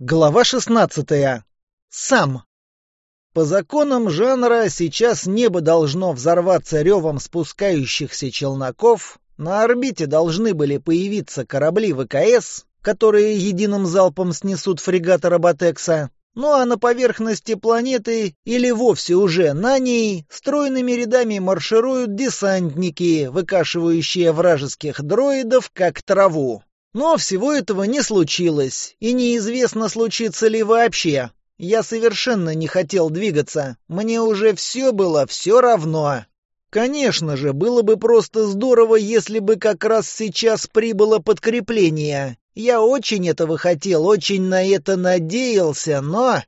Глава 16. Сам. По законам жанра сейчас небо должно взорваться ревом спускающихся челноков, на орбите должны были появиться корабли ВКС, которые единым залпом снесут фрегат Роботекса, ну а на поверхности планеты или вовсе уже на ней стройными рядами маршируют десантники, выкашивающие вражеских дроидов как траву. Но всего этого не случилось, и неизвестно, случится ли вообще. Я совершенно не хотел двигаться, мне уже все было все равно. Конечно же, было бы просто здорово, если бы как раз сейчас прибыло подкрепление. Я очень этого хотел, очень на это надеялся, но...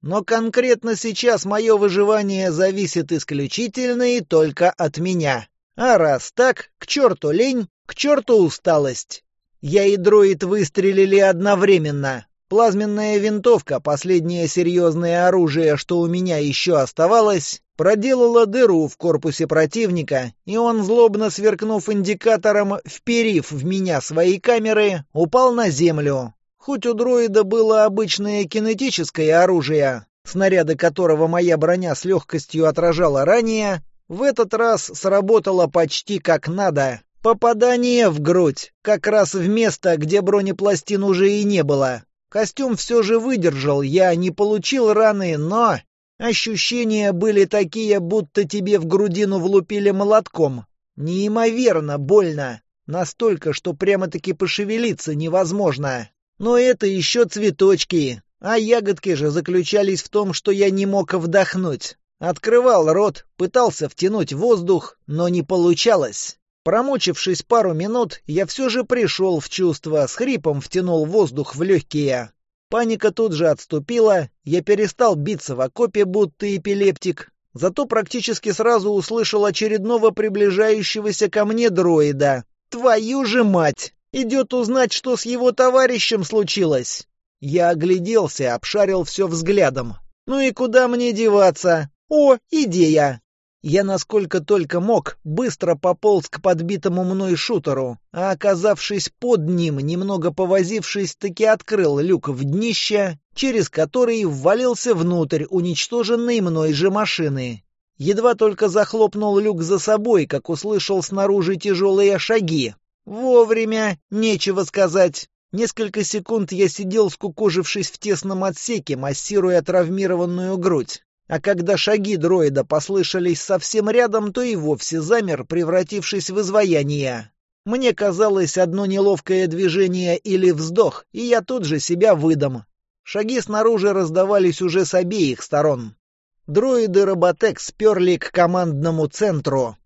Но конкретно сейчас мое выживание зависит исключительно и только от меня. А раз так, к черту лень, к черту усталость. Я и дроид выстрелили одновременно. Плазменная винтовка, последнее серьезное оружие, что у меня еще оставалось, проделала дыру в корпусе противника, и он, злобно сверкнув индикатором, вперив в меня свои камеры, упал на землю. Хоть у дроида было обычное кинетическое оружие, снаряды которого моя броня с легкостью отражала ранее, в этот раз сработало почти как надо, Попадание в грудь, как раз в место, где бронепластин уже и не было. Костюм все же выдержал, я не получил раны, но... Ощущения были такие, будто тебе в грудину влупили молотком. Неимоверно больно. Настолько, что прямо-таки пошевелиться невозможно. Но это еще цветочки. А ягодки же заключались в том, что я не мог вдохнуть. Открывал рот, пытался втянуть воздух, но не получалось. Промочившись пару минут, я все же пришел в чувство, с хрипом втянул воздух в легкие. Паника тут же отступила, я перестал биться в окопе, будто эпилептик. Зато практически сразу услышал очередного приближающегося ко мне дроида. «Твою же мать! Идет узнать, что с его товарищем случилось!» Я огляделся, обшарил все взглядом. «Ну и куда мне деваться? О, идея! Я насколько только мог, быстро пополз к подбитому мной шутеру, а оказавшись под ним, немного повозившись, таки открыл люк в днище, через который ввалился внутрь уничтоженной мной же машины. Едва только захлопнул люк за собой, как услышал снаружи тяжелые шаги. Вовремя, нечего сказать. Несколько секунд я сидел, скукожившись в тесном отсеке, массируя травмированную грудь. А когда шаги дроида послышались совсем рядом, то и вовсе замер, превратившись в изваяние. Мне казалось одно неловкое движение или вздох, и я тут же себя выдам. Шаги снаружи раздавались уже с обеих сторон. Дроиды Роботек сперли к командному центру.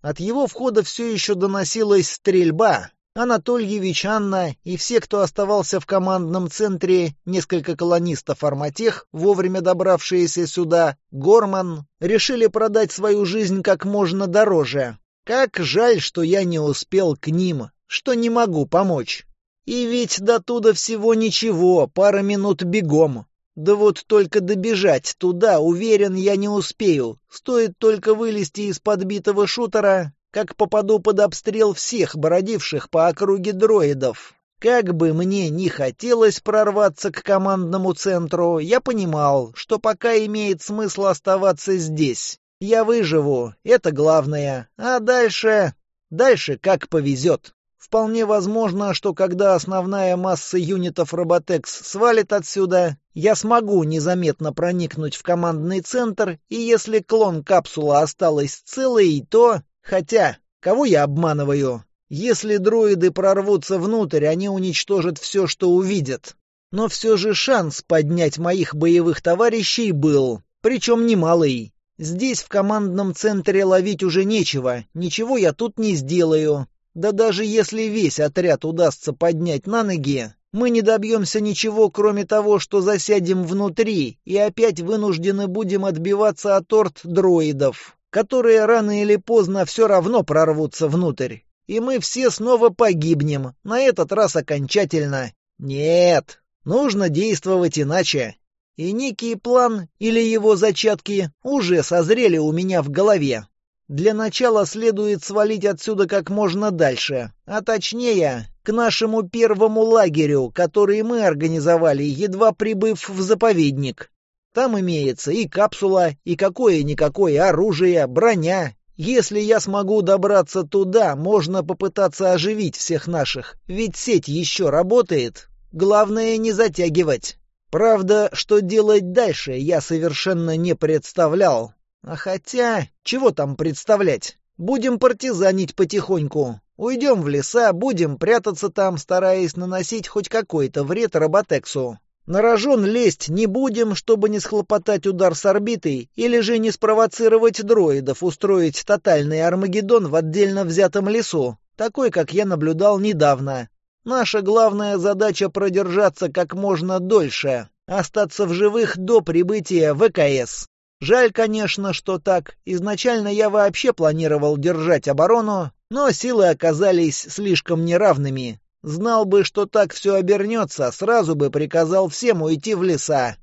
От его входа все еще доносилась стрельба, Анатольевич, Анна и все, кто оставался в командном центре, несколько колонистов Арматех, вовремя добравшиеся сюда, Горман, решили продать свою жизнь как можно дороже. Как жаль, что я не успел к ним, что не могу помочь. И ведь до туда всего ничего, пара минут бегом. Да вот только добежать туда, уверен, я не успею. Стоит только вылезти из подбитого шутера, как попаду под обстрел всех бродивших по округе дроидов. Как бы мне ни хотелось прорваться к командному центру, я понимал, что пока имеет смысл оставаться здесь. Я выживу, это главное. А дальше... Дальше как повезет. Вполне возможно, что когда основная масса юнитов Роботекс свалит отсюда, я смогу незаметно проникнуть в командный центр, и если клон капсула осталась целой, то... Хотя, кого я обманываю? Если дроиды прорвутся внутрь, они уничтожат все, что увидят. Но все же шанс поднять моих боевых товарищей был, причем немалый. Здесь в командном центре ловить уже нечего, ничего я тут не сделаю. Да даже если весь отряд удастся поднять на ноги, мы не добьемся ничего, кроме того, что засядем внутри и опять вынуждены будем отбиваться от орд дроидов которые рано или поздно все равно прорвутся внутрь. И мы все снова погибнем, на этот раз окончательно. Нет, нужно действовать иначе. И некий план или его зачатки уже созрели у меня в голове. Для начала следует свалить отсюда как можно дальше, а точнее, к нашему первому лагерю, который мы организовали, едва прибыв в заповедник. Там имеется и капсула, и какое-никакое оружие, броня. Если я смогу добраться туда, можно попытаться оживить всех наших, ведь сеть еще работает. Главное не затягивать. Правда, что делать дальше, я совершенно не представлял. А хотя, чего там представлять? Будем партизанить потихоньку. Уйдем в леса, будем прятаться там, стараясь наносить хоть какой-то вред роботексу. Нарожен лезть не будем, чтобы не схлопотать удар с орбитой или же не спровоцировать дроидов устроить тотальный Армагеддон в отдельно взятом лесу, такой, как я наблюдал недавно. Наша главная задача продержаться как можно дольше, остаться в живых до прибытия ВКС. Жаль, конечно, что так. Изначально я вообще планировал держать оборону, но силы оказались слишком неравными. Знал бы, что так все обернется, сразу бы приказал всем уйти в леса.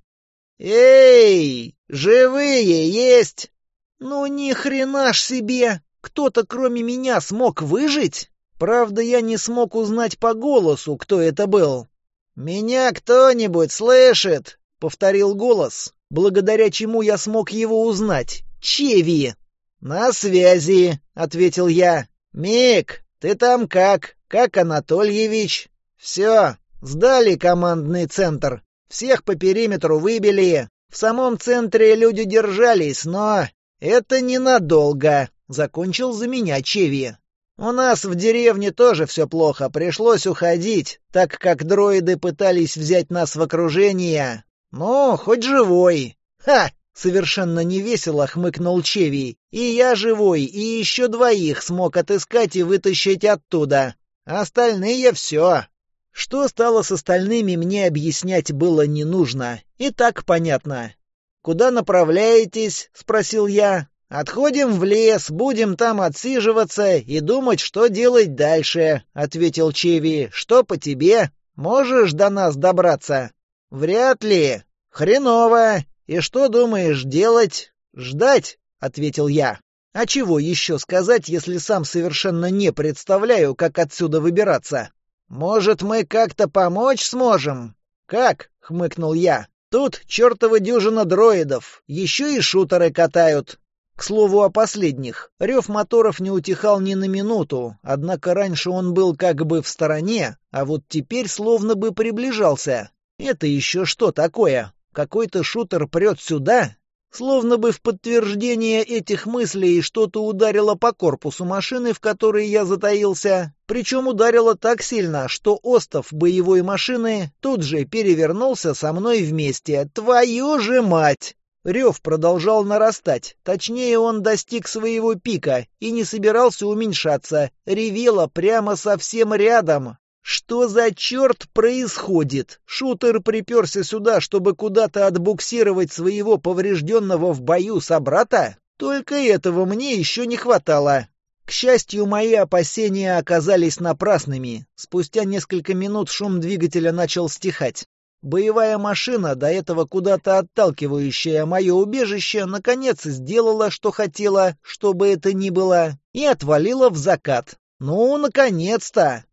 «Эй, живые есть!» «Ну ни хрена ж себе! Кто-то кроме меня смог выжить?» «Правда, я не смог узнать по голосу, кто это был». «Меня кто-нибудь слышит?» — повторил голос, благодаря чему я смог его узнать. «Чеви!» «На связи!» — ответил я. «Мик, ты там как? Как Анатольевич? Все, сдали командный центр. Всех по периметру выбили. В самом центре люди держались, но это ненадолго, закончил за меня Чеви. У нас в деревне тоже все плохо, пришлось уходить, так как дроиды пытались взять нас в окружение. Ну, хоть живой. Ха, Совершенно невесело хмыкнул Чеви. «И я живой, и еще двоих смог отыскать и вытащить оттуда. Остальные все». Что стало с остальными, мне объяснять было не нужно. И так понятно. «Куда направляетесь?» — спросил я. «Отходим в лес, будем там отсиживаться и думать, что делать дальше», — ответил Чеви. «Что по тебе? Можешь до нас добраться?» «Вряд ли. Хреново. «И что думаешь делать?» «Ждать», — ответил я. «А чего еще сказать, если сам совершенно не представляю, как отсюда выбираться?» «Может, мы как-то помочь сможем?» «Как?» — хмыкнул я. «Тут чертова дюжина дроидов. Еще и шутеры катают. К слову о последних. Рев моторов не утихал ни на минуту, однако раньше он был как бы в стороне, а вот теперь словно бы приближался. Это еще что такое? какой-то шутер прет сюда, словно бы в подтверждение этих мыслей что-то ударило по корпусу машины, в которой я затаился, причем ударило так сильно, что остов боевой машины тут же перевернулся со мной вместе. Твою же мать! Рев продолжал нарастать, точнее он достиг своего пика и не собирался уменьшаться, ревело прямо совсем рядом. «Что за черт происходит? Шутер приперся сюда, чтобы куда-то отбуксировать своего поврежденного в бою собрата? Только этого мне еще не хватало!» К счастью, мои опасения оказались напрасными. Спустя несколько минут шум двигателя начал стихать. Боевая машина, до этого куда-то отталкивающая мое убежище, наконец сделала, что хотела, чтобы это ни было, и отвалила в закат. «Ну, наконец-то!»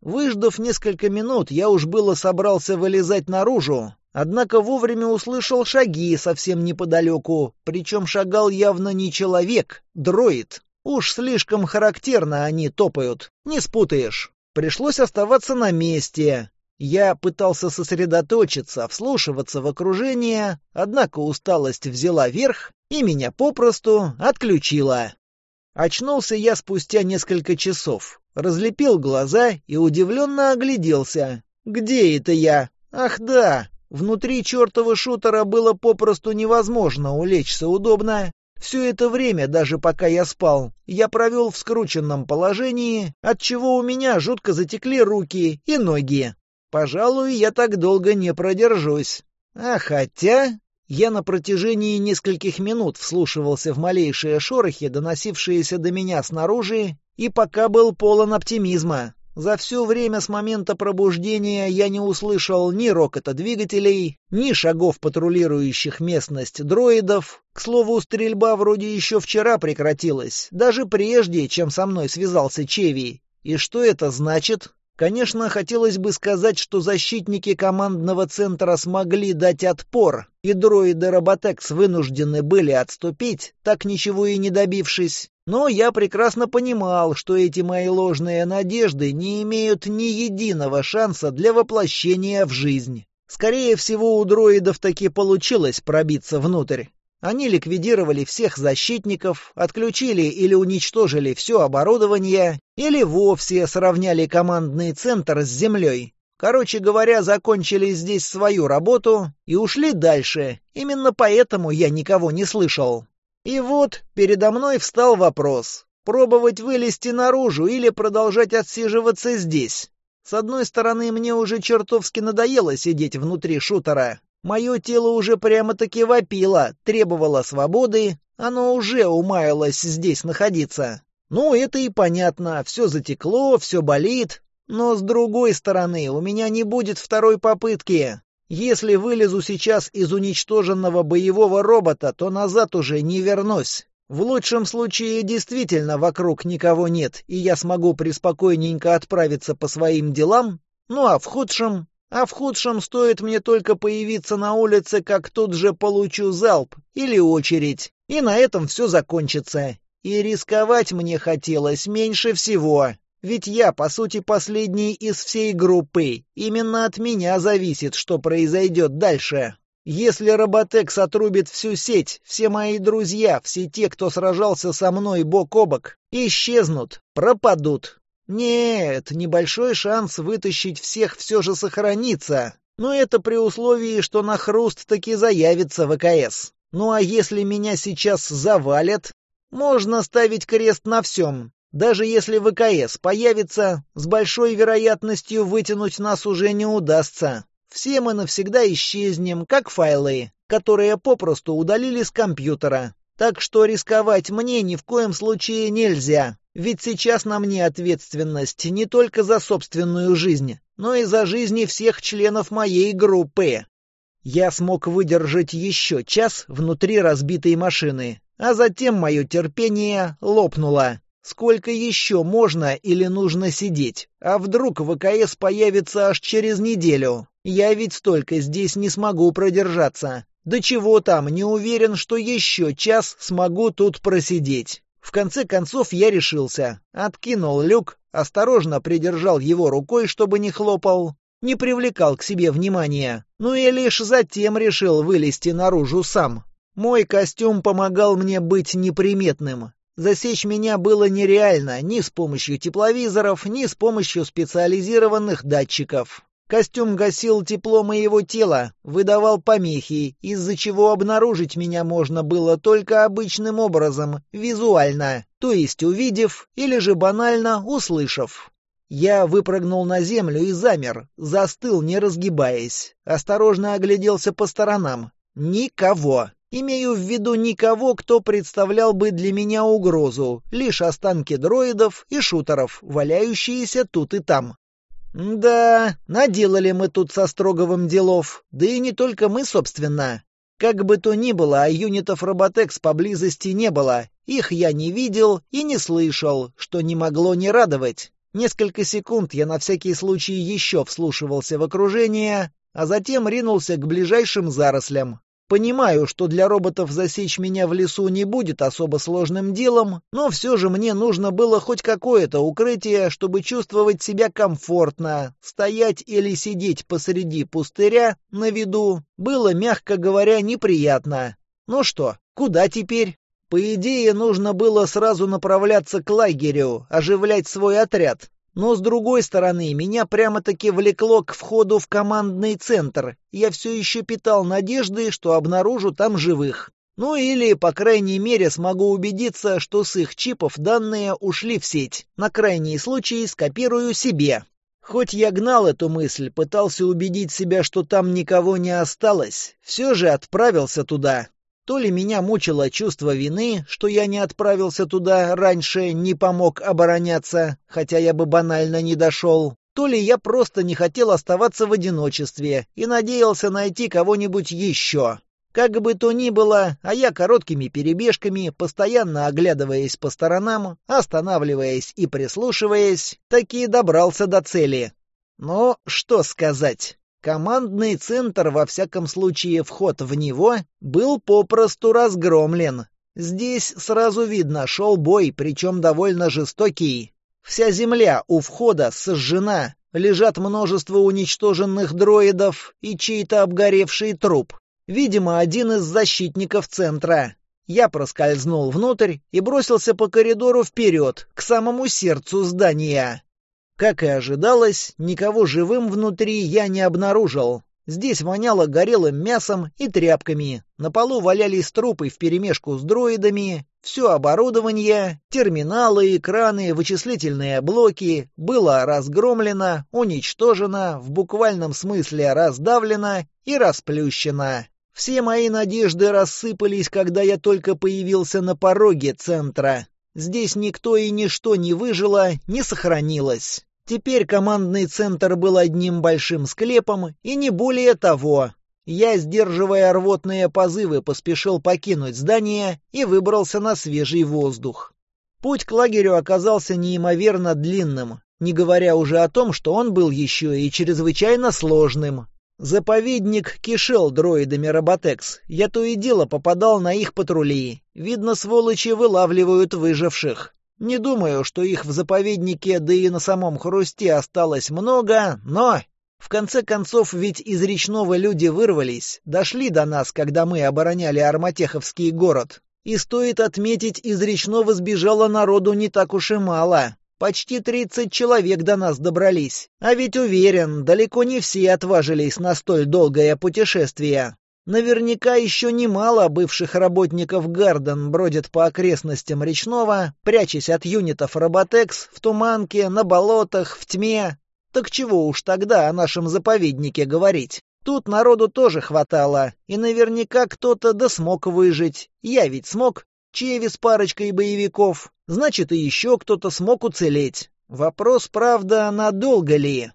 Выждав несколько минут, я уж было собрался вылезать наружу, однако вовремя услышал шаги совсем неподалеку, причем шагал явно не человек, дроид. Уж слишком характерно они топают, не спутаешь. Пришлось оставаться на месте. Я пытался сосредоточиться, вслушиваться в окружение, однако усталость взяла верх и меня попросту отключила. Очнулся я спустя несколько часов, разлепил глаза и удивленно огляделся. «Где это я? Ах да! Внутри чертова шутера было попросту невозможно улечься удобно. Все это время, даже пока я спал, я провел в скрученном положении, отчего у меня жутко затекли руки и ноги. Пожалуй, я так долго не продержусь. А хотя... Я на протяжении нескольких минут вслушивался в малейшие шорохи, доносившиеся до меня снаружи, и пока был полон оптимизма. За все время с момента пробуждения я не услышал ни рокота двигателей, ни шагов патрулирующих местность дроидов. К слову, стрельба вроде еще вчера прекратилась, даже прежде, чем со мной связался Чеви. И что это значит? Конечно, хотелось бы сказать, что защитники командного центра смогли дать отпор, и дроиды Роботекс вынуждены были отступить, так ничего и не добившись. Но я прекрасно понимал, что эти мои ложные надежды не имеют ни единого шанса для воплощения в жизнь. Скорее всего, у дроидов таки получилось пробиться внутрь. Они ликвидировали всех защитников, отключили или уничтожили все оборудование, или вовсе сравняли командный центр с землей. Короче говоря, закончили здесь свою работу и ушли дальше. Именно поэтому я никого не слышал. И вот передо мной встал вопрос. Пробовать вылезти наружу или продолжать отсиживаться здесь? С одной стороны, мне уже чертовски надоело сидеть внутри шутера, Мое тело уже прямо-таки вопило, требовало свободы, оно уже умаялось здесь находиться. Ну, это и понятно, все затекло, все болит. Но с другой стороны, у меня не будет второй попытки. Если вылезу сейчас из уничтоженного боевого робота, то назад уже не вернусь. В лучшем случае действительно вокруг никого нет, и я смогу преспокойненько отправиться по своим делам, ну а в худшем а в худшем стоит мне только появиться на улице, как тут же получу залп или очередь, и на этом все закончится. И рисковать мне хотелось меньше всего. Ведь я, по сути, последний из всей группы. Именно от меня зависит, что произойдет дальше. Если Роботекс отрубит всю сеть, все мои друзья, все те, кто сражался со мной бок о бок, исчезнут, пропадут. Нет, небольшой шанс вытащить всех все же сохранится. Но это при условии, что на хруст таки заявится ВКС. Ну а если меня сейчас завалят, можно ставить крест на всем. Даже если ВКС появится, с большой вероятностью вытянуть нас уже не удастся. Все мы навсегда исчезнем, как файлы, которые попросту удалили с компьютера. Так что рисковать мне ни в коем случае нельзя. Ведь сейчас на мне ответственность не только за собственную жизнь, но и за жизни всех членов моей группы. Я смог выдержать еще час внутри разбитой машины, а затем мое терпение лопнуло. Сколько еще можно или нужно сидеть? А вдруг ВКС появится аж через неделю? Я ведь столько здесь не смогу продержаться. Да чего там, не уверен, что еще час смогу тут просидеть. В конце концов я решился, откинул люк, осторожно придержал его рукой, чтобы не хлопал, не привлекал к себе внимания, ну и лишь затем решил вылезти наружу сам. Мой костюм помогал мне быть неприметным. Засечь меня было нереально ни с помощью тепловизоров, ни с помощью специализированных датчиков. Костюм гасил тепло моего тела, выдавал помехи, из-за чего обнаружить меня можно было только обычным образом, визуально, то есть увидев или же банально услышав. Я выпрыгнул на землю и замер, застыл, не разгибаясь. Осторожно огляделся по сторонам. Никого. Имею в виду никого, кто представлял бы для меня угрозу, лишь останки дроидов и шутеров, валяющиеся тут и там. «Да, наделали мы тут со Строговым делов. Да и не только мы, собственно. Как бы то ни было, а юнитов Роботекс поблизости не было. Их я не видел и не слышал, что не могло не радовать. Несколько секунд я на всякий случай еще вслушивался в окружение, а затем ринулся к ближайшим зарослям. Понимаю, что для роботов засечь меня в лесу не будет особо сложным делом, но все же мне нужно было хоть какое-то укрытие, чтобы чувствовать себя комфортно. Стоять или сидеть посреди пустыря на виду было, мягко говоря, неприятно. Ну что, куда теперь? По идее, нужно было сразу направляться к лагерю, оживлять свой отряд. Но, с другой стороны, меня прямо-таки влекло к входу в командный центр. Я все еще питал надежды, что обнаружу там живых. Ну или, по крайней мере, смогу убедиться, что с их чипов данные ушли в сеть. На крайний случай скопирую себе. Хоть я гнал эту мысль, пытался убедить себя, что там никого не осталось, все же отправился туда, то ли меня мучило чувство вины, что я не отправился туда раньше, не помог обороняться, хотя я бы банально не дошел, то ли я просто не хотел оставаться в одиночестве и надеялся найти кого-нибудь еще. Как бы то ни было, а я короткими перебежками, постоянно оглядываясь по сторонам, останавливаясь и прислушиваясь, таки добрался до цели. Но что сказать? Командный центр, во всяком случае вход в него, был попросту разгромлен. Здесь сразу видно, шел бой, причем довольно жестокий. Вся земля у входа сожжена, лежат множество уничтоженных дроидов и чей-то обгоревший труп. Видимо, один из защитников центра. Я проскользнул внутрь и бросился по коридору вперед, к самому сердцу здания. Как и ожидалось, никого живым внутри я не обнаружил. Здесь воняло горелым мясом и тряпками. На полу валялись трупы вперемешку с дроидами. Все оборудование, терминалы, экраны, вычислительные блоки было разгромлено, уничтожено, в буквальном смысле раздавлено и расплющено. Все мои надежды рассыпались, когда я только появился на пороге центра. Здесь никто и ничто не выжило, не сохранилось. Теперь командный центр был одним большим склепом, и не более того. Я, сдерживая рвотные позывы, поспешил покинуть здание и выбрался на свежий воздух. Путь к лагерю оказался неимоверно длинным, не говоря уже о том, что он был еще и чрезвычайно сложным. Заповедник кишел дроидами Роботекс. Я то и дело попадал на их патрули. Видно, сволочи вылавливают выживших. Не думаю, что их в заповеднике, да и на самом хрусте осталось много, но... В конце концов, ведь из речного люди вырвались, дошли до нас, когда мы обороняли Арматеховский город. И стоит отметить, из речного сбежало народу не так уж и мало. Почти 30 человек до нас добрались. А ведь уверен, далеко не все отважились на столь долгое путешествие. Наверняка еще немало бывших работников Гарден бродит по окрестностям речного, прячась от юнитов Роботекс в туманке, на болотах, в тьме. Так чего уж тогда о нашем заповеднике говорить? Тут народу тоже хватало, и наверняка кто-то да смог выжить. Я ведь смог. Чеви с парочкой боевиков. Значит, и еще кто-то смог уцелеть. Вопрос, правда, надолго ли?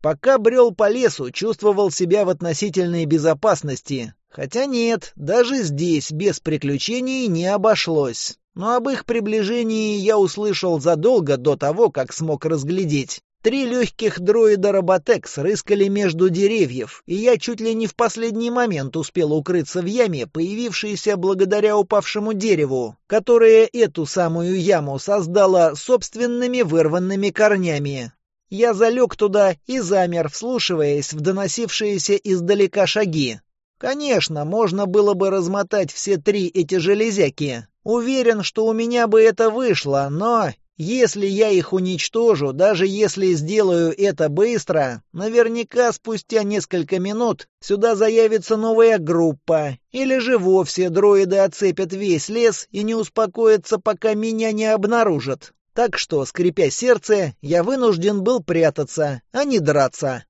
Пока брел по лесу, чувствовал себя в относительной безопасности. Хотя нет, даже здесь без приключений не обошлось. Но об их приближении я услышал задолго до того, как смог разглядеть. Три легких дроида Роботекс рыскали между деревьев, и я чуть ли не в последний момент успел укрыться в яме, появившейся благодаря упавшему дереву, которое эту самую яму создало собственными вырванными корнями. Я залег туда и замер, вслушиваясь в доносившиеся издалека шаги. Конечно, можно было бы размотать все три эти железяки. Уверен, что у меня бы это вышло, но если я их уничтожу, даже если сделаю это быстро, наверняка спустя несколько минут сюда заявится новая группа. Или же вовсе дроиды оцепят весь лес и не успокоятся, пока меня не обнаружат. Так что, скрипя сердце, я вынужден был прятаться, а не драться.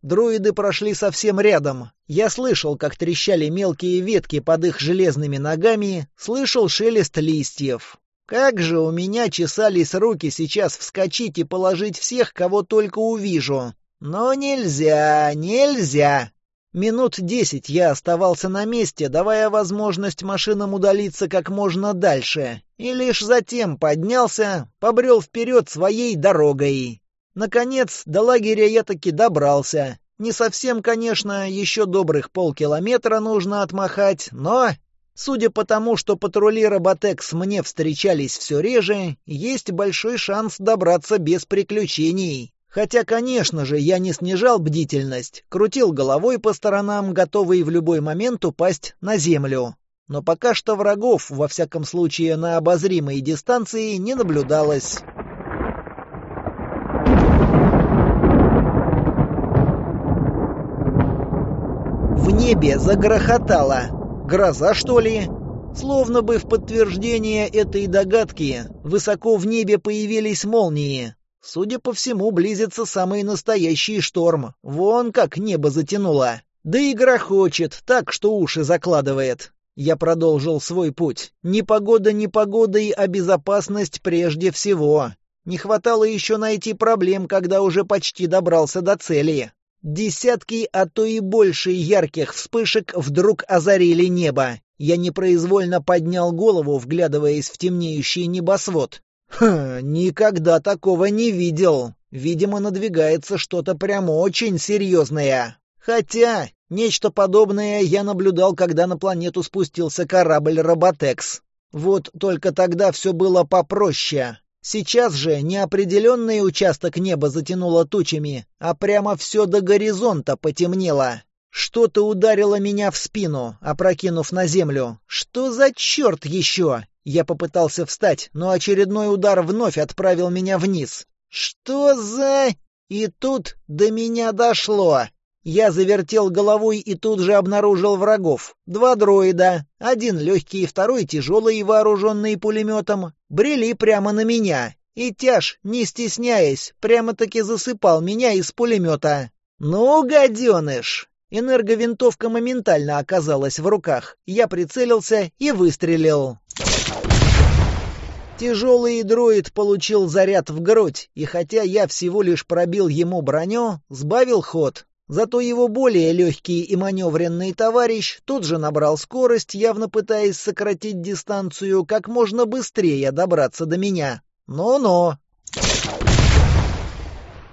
Друиды прошли совсем рядом. Я слышал, как трещали мелкие ветки под их железными ногами, слышал шелест листьев. Как же у меня чесались руки сейчас вскочить и положить всех, кого только увижу. Но нельзя, нельзя. Минут десять я оставался на месте, давая возможность машинам удалиться как можно дальше, и лишь затем поднялся, побрел вперед своей дорогой. Наконец, до лагеря я таки добрался. Не совсем, конечно, еще добрых полкилометра нужно отмахать, но... Судя по тому, что патрули Роботекс мне встречались все реже, есть большой шанс добраться без приключений. Хотя, конечно же, я не снижал бдительность, крутил головой по сторонам, готовый в любой момент упасть на землю. Но пока что врагов, во всяком случае на обозримой дистанции, не наблюдалось. В небе загрохотало. Гроза, что ли? Словно бы в подтверждение этой догадки, высоко в небе появились молнии, Судя по всему, близится самый настоящий шторм. Вон как небо затянуло. Да и грохочет, так что уши закладывает. Я продолжил свой путь. Ни погода, ни погода и безопасность прежде всего. Не хватало еще найти проблем, когда уже почти добрался до цели. Десятки, а то и больше ярких вспышек вдруг озарили небо. Я непроизвольно поднял голову, вглядываясь в темнеющий небосвод. Хм, «Никогда такого не видел. Видимо, надвигается что-то прямо очень серьезное. Хотя, нечто подобное я наблюдал, когда на планету спустился корабль «Роботекс». Вот только тогда все было попроще. Сейчас же неопределенный участок неба затянуло тучами, а прямо все до горизонта потемнело. Что-то ударило меня в спину, опрокинув на землю. Что за черт еще? Я попытался встать, но очередной удар вновь отправил меня вниз. «Что за...» И тут до меня дошло. Я завертел головой и тут же обнаружил врагов. Два дроида, один легкий, и второй тяжелый, вооруженный пулеметом, брели прямо на меня. И тяж, не стесняясь, прямо-таки засыпал меня из пулемета. «Ну, гаденыш!» Энерговинтовка моментально оказалась в руках. Я прицелился и выстрелил. Тяжелый дроид получил заряд в грудь, и хотя я всего лишь пробил ему броню, сбавил ход. Зато его более легкий и маневренный товарищ тут же набрал скорость, явно пытаясь сократить дистанцию, как можно быстрее добраться до меня. Но-но!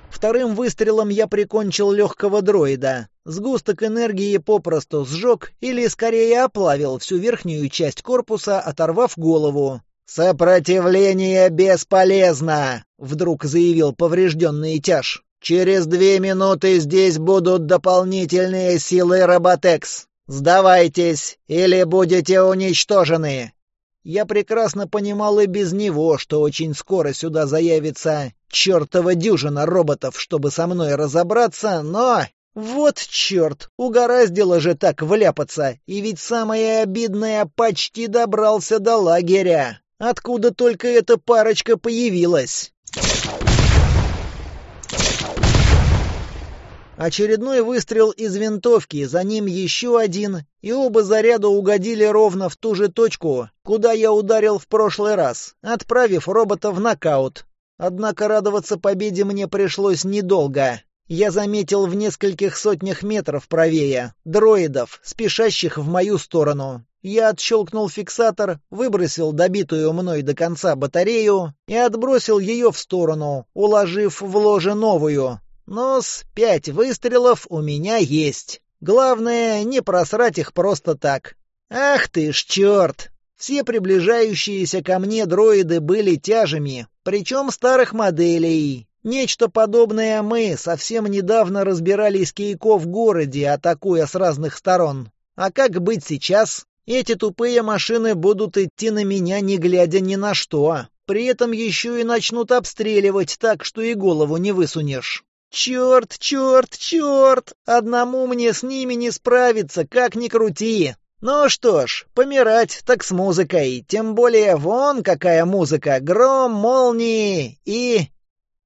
Вторым выстрелом я прикончил легкого дроида. Сгусток энергии попросту сжег или, скорее, оплавил всю верхнюю часть корпуса, оторвав голову. «Сопротивление бесполезно!» — вдруг заявил поврежденный тяж. «Через две минуты здесь будут дополнительные силы Роботекс. Сдавайтесь, или будете уничтожены!» Я прекрасно понимал и без него, что очень скоро сюда заявится чертова дюжина роботов, чтобы со мной разобраться, но... Вот черт, угораздило же так вляпаться, и ведь самое обидное почти добрался до лагеря. Откуда только эта парочка появилась? Очередной выстрел из винтовки, за ним еще один, и оба заряда угодили ровно в ту же точку, куда я ударил в прошлый раз, отправив робота в нокаут. Однако радоваться победе мне пришлось недолго. Я заметил в нескольких сотнях метров правее дроидов, спешащих в мою сторону. Я отщелкнул фиксатор, выбросил добитую мной до конца батарею и отбросил ее в сторону, уложив в ложе новую. Но с пять выстрелов у меня есть. Главное, не просрать их просто так. Ах ты ж черт! Все приближающиеся ко мне дроиды были тяжами, причем старых моделей. Нечто подобное мы совсем недавно разбирали из кейков в городе, атакуя с разных сторон. А как быть сейчас? Эти тупые машины будут идти на меня, не глядя ни на что. При этом еще и начнут обстреливать так, что и голову не высунешь. Черт, черт, черт! Одному мне с ними не справиться, как ни крути. Ну что ж, помирать так с музыкой. Тем более вон какая музыка. Гром, молнии и...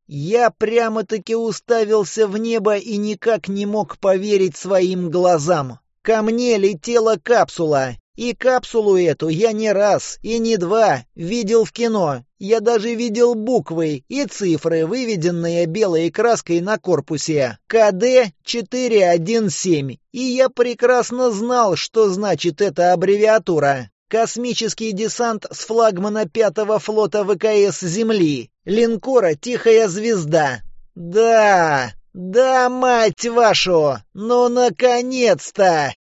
Я прямо-таки уставился в небо и никак не мог поверить своим глазам. Ко мне летела капсула, и капсулу эту я не раз и не два видел в кино. Я даже видел буквы и цифры, выведенные белой краской на корпусе. КД-417. И я прекрасно знал, что значит эта аббревиатура. Космический десант с флагмана пятого флота ВКС Земли. Линкора «Тихая звезда». Да, да, мать вашу, ну наконец-то!